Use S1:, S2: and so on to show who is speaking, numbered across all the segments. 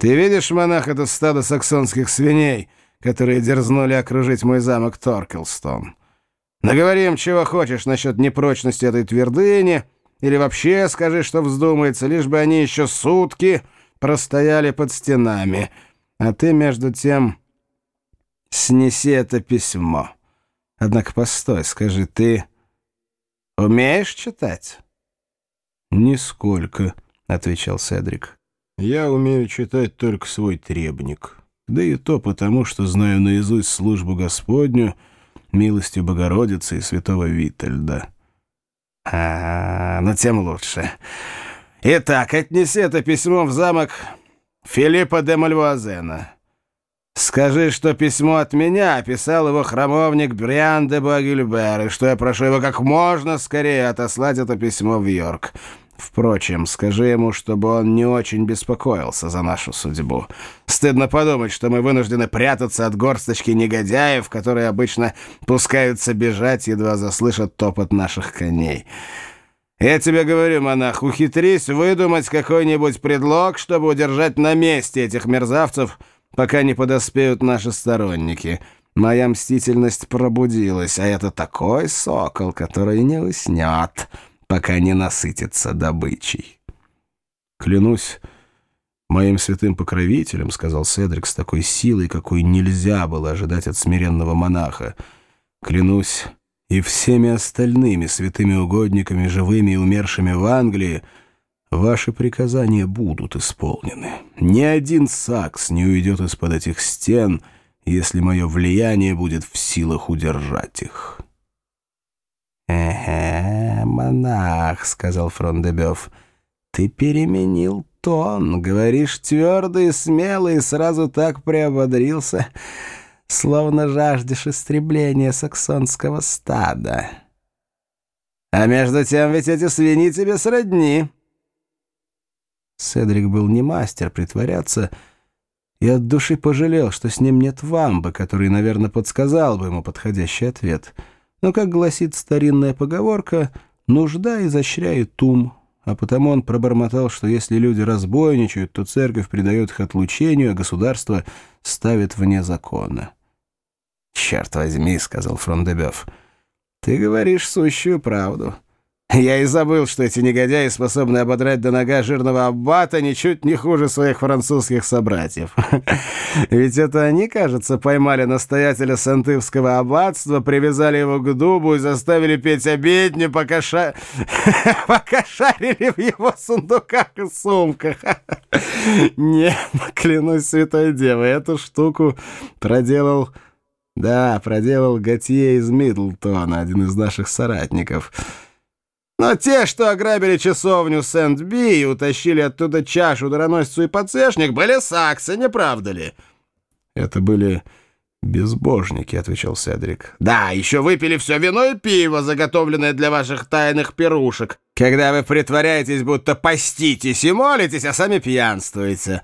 S1: Ты видишь, монах, это стадо саксонских свиней, которые дерзнули окружить мой замок Торкелстон? Наговори им, чего хочешь насчет непрочности этой твердыни, или вообще скажи, что вздумается, лишь бы они еще сутки простояли под стенами. А ты, между тем, снеси это письмо. Однако постой, скажи, ты умеешь читать?
S2: «Нисколько», — отвечал Седрик. «Я умею читать только свой требник. Да и то потому, что знаю наизусть службу Господню, милостью Богородицы и святого Витальда».
S1: «А, ну тем лучше. Итак, отнеси это письмо в замок Филиппа де Мальвуазена. Скажи, что письмо от меня описал его храмовник Бриан де Багюльбер, и что я прошу его как можно скорее отослать это письмо в Йорк. Впрочем, скажи ему, чтобы он не очень беспокоился за нашу судьбу. Стыдно подумать, что мы вынуждены прятаться от горсточки негодяев, которые обычно пускаются бежать, едва заслышат топот наших коней. Я тебе говорю, монах, ухитрись выдумать какой-нибудь предлог, чтобы удержать на месте этих мерзавцев, пока не подоспеют наши сторонники. Моя мстительность пробудилась, а это такой сокол, который не уснет» пока не насытится добычей.
S2: «Клянусь моим святым покровителем», — сказал Седрик с такой силой, какой нельзя было ожидать от смиренного монаха. «Клянусь и всеми остальными святыми угодниками, живыми и умершими в Англии, ваши приказания будут исполнены. Ни один сакс не уйдет из-под этих стен, если мое влияние будет в силах удержать их».
S1: «Э-э, монах», — сказал Фрондебёв, — «ты переменил тон, говоришь твердо и смело, и сразу так приободрился, словно жаждешь истребления саксонского стада. А между тем ведь эти свиньи тебе сродни».
S2: Седрик был не мастер притворяться, и от души пожалел, что с ним нет вамбы, который, наверное, подсказал бы ему подходящий ответ — но, как гласит старинная поговорка, нужда изощряет ум, а потому он пробормотал, что если люди разбойничают, то церковь придает их отлучению, а государство ставит вне закона.
S1: «Черт возьми», — сказал Фрондебёв, — «ты говоришь сущую правду». Я и забыл, что эти негодяи способны ободрать до нога жирного аббата ничуть не хуже своих французских собратьев. Ведь это они, кажется, поймали настоятеля Сантывского аббатства, привязали его к дубу и заставили петь обедни, пока, ша... пока шарили в его сундуках и сумках. Не, клянусь святой девой, эту штуку проделал... Да, проделал Готье из Мидлтона, один из наших соратников. Но те, что ограбили часовню Сент-Би и утащили оттуда чашу, дароносицу и подсвечник, были саксы, не правда ли?»
S2: «Это были безбожники», — отвечал Седрик.
S1: «Да, еще выпили все вино и пиво, заготовленное для ваших тайных пирушек, когда вы притворяетесь, будто поститесь и молитесь, а сами пьянствуете.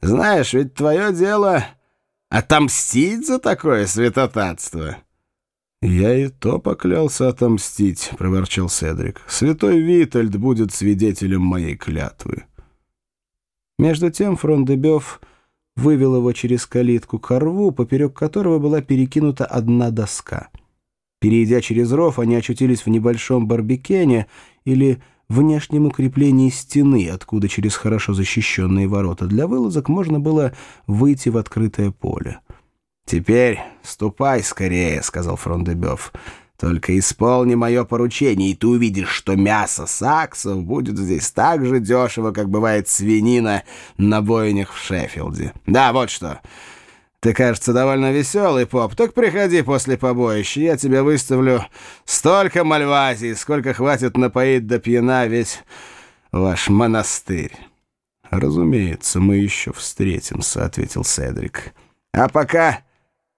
S1: Знаешь, ведь твое дело — отомстить за такое святотатство».
S2: «Я и то поклялся отомстить», — проворчал Седрик. «Святой Витальд будет свидетелем моей клятвы».
S3: Между тем Фрондебёв вывел его через калитку к рву, поперек которого была перекинута одна доска. Перейдя через ров, они очутились в небольшом барбекене или внешнем укреплении стены, откуда через хорошо защищенные ворота для вылазок можно было выйти в открытое поле.
S1: «Теперь ступай скорее», — сказал Фрондебёв. «Только исполни мое поручение, и ты увидишь, что мясо саксов будет здесь так же дешево, как бывает свинина на бойнях в Шеффилде. Да, вот что. Ты, кажется, довольно веселый, поп. Так приходи после побоища, я тебе выставлю столько мальвазий, сколько хватит напоить до пьяна весь ваш монастырь».
S2: «Разумеется, мы еще встретимся», — ответил Седрик.
S1: «А пока...»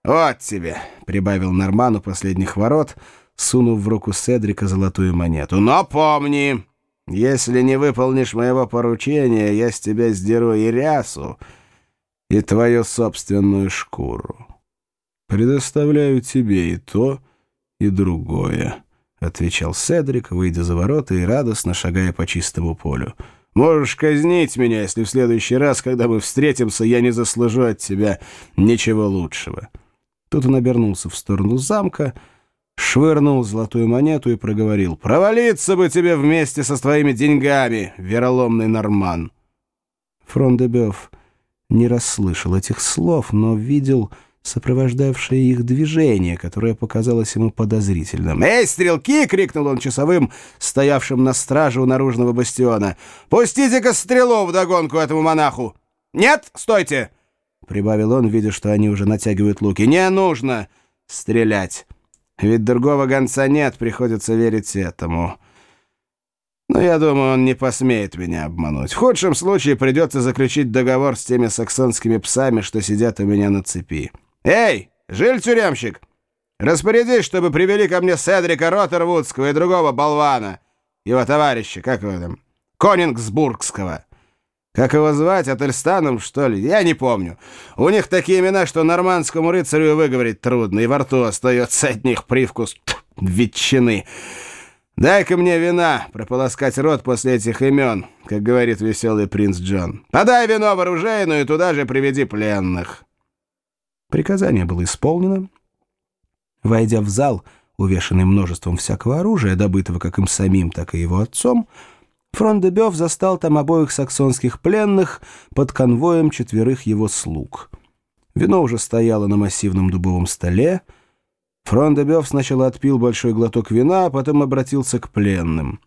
S1: «Вот тебе», — прибавил Норман у последних ворот, сунув в руку Седрика золотую монету. «Но помни, если не выполнишь моего поручения, я с тебя сдеру и рясу, и твою собственную шкуру».
S2: «Предоставляю тебе и то, и другое», — отвечал Седрик, выйдя за ворота и радостно шагая по чистому полю.
S1: Можешь казнить меня, если в следующий раз, когда мы встретимся, я не заслужу от тебя ничего лучшего».
S3: Тут он обернулся в сторону замка, швырнул золотую монету и проговорил. «Провалиться бы тебе вместе со своими деньгами, вероломный норман!» Фрон де не расслышал этих слов, но видел сопровождавшее их движение, которое показалось ему подозрительным. «Эй, стрелки!» — крикнул он часовым, стоявшим на страже у наружного бастиона. «Пустите-ка стрелу вдогонку этому монаху!» «Нет, стойте!» — прибавил он, видя, что они уже натягивают луки. «Не нужно стрелять, ведь другого гонца нет, приходится верить этому». Но я думаю, он не посмеет меня обмануть. В худшем случае придется заключить договор с теми саксонскими псами, что сидят у меня на цепи. «Эй, жиль-тюремщик, распорядись, чтобы привели ко мне Седрика Роттервудского и другого болвана, его товарища, как его там, Конингсбургского. Как его звать, Ательстаном, что ли? Я не помню. У них такие имена, что нормандскому рыцарю выговорить трудно, и во рту остается от них привкус ветчины. Дай-ка мне вина, прополоскать рот после этих имен, как говорит веселый принц Джон. Подай вино в оружейную и туда же приведи пленных». Приказание было исполнено. Войдя в зал, увешанный множеством всякого оружия, добытого как им самим, так и его отцом, Фрон де Бёв застал там обоих саксонских пленных под конвоем четверых его слуг. Вино уже стояло на массивном дубовом столе. Фрон де Бёв сначала отпил большой глоток вина, а потом обратился к пленным.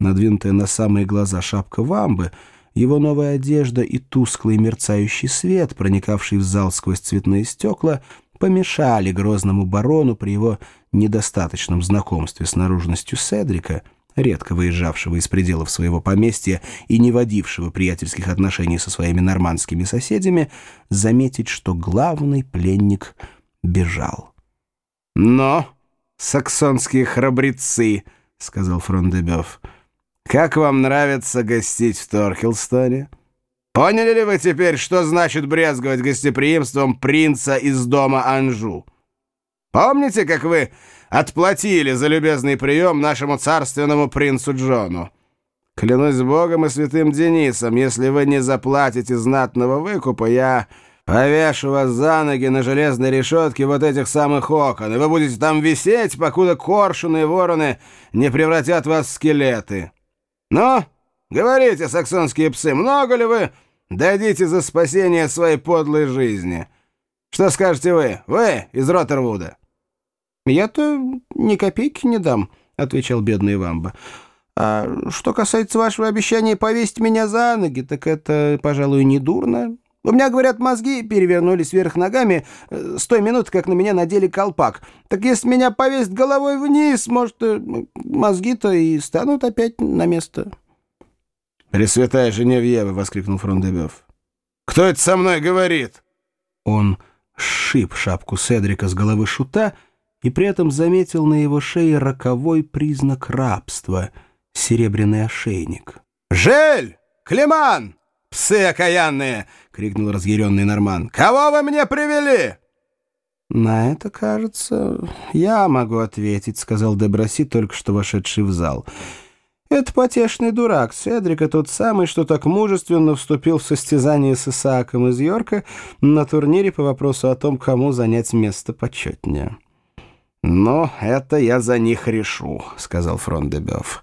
S3: Надвинутая на самые глаза шапка вамбы — его новая одежда и тусклый мерцающий свет, проникавший в зал сквозь цветные стекла, помешали грозному барону при его недостаточном знакомстве с наружностью Седрика, редко выезжавшего из пределов своего поместья и не водившего приятельских отношений со своими нормандскими соседями, заметить, что главный пленник бежал. «Но, саксонские храбрецы», — сказал Фрондебёв, — как вам нравится гостить в Торхилстоне? Поняли ли вы теперь, что значит брезговать гостеприимством принца из дома Анжу? Помните, как вы отплатили за любезный прием нашему царственному принцу Джону? Клянусь Богом и святым Денисом, если вы не заплатите знатного выкупа, я повешу вас за ноги на железной решетке вот этих самых окон, и вы будете там висеть, покуда коршуны и вороны не превратят вас в скелеты». «Ну, говорите, саксонские псы, много ли вы дадите за спасение своей подлой жизни? Что скажете вы, вы из Роттервуда?» «Я-то ни копейки не дам», — отвечал бедный Вамба. «А что касается вашего обещания повесить меня за ноги, так это, пожалуй, не дурно. У меня, говорят, мозги перевернулись вверх ногами э, с той минуты, как на меня надели колпак. Так если меня повесить головой вниз, может, э, мозги-то и станут опять на место.
S1: «Пресвятая Женевьева!» — воскликнул Фрондебёв. «Кто это со мной говорит?»
S3: Он сшиб шапку Седрика с головы шута и при этом заметил на его шее роковой признак рабства — серебряный ошейник.
S1: «Жель! Климан! Псы окаянные!» — крикнул разъяренный Норман. «Кого вы мне привели?»
S3: «На это, кажется, я могу ответить», — сказал Деброси, только что вошедший в зал. «Это потешный дурак, Седрика тот самый, что так мужественно вступил в состязание с Исааком из Йорка на турнире по вопросу о том, кому занять место почетнее».
S1: «Ну, это я за них решу», — сказал Фрондебёв.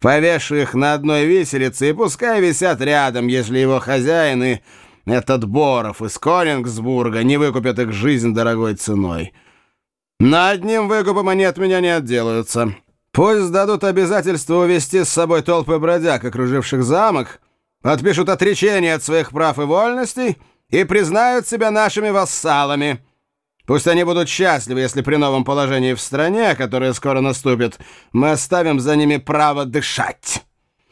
S1: «Повешу их на одной виселице и пускай висят рядом, если его хозяин и этот Боров из Конингсбурга не выкупят их жизнь дорогой ценой. На одним выкупом они от меня не отделаются. Пусть дадут обязательство увести с собой толпы бродяг, окруживших замок, подпишут отречение от своих прав и вольностей и признают себя нашими вассалами». Пусть они будут счастливы, если при новом положении в стране, которое скоро наступит, мы оставим за ними право дышать».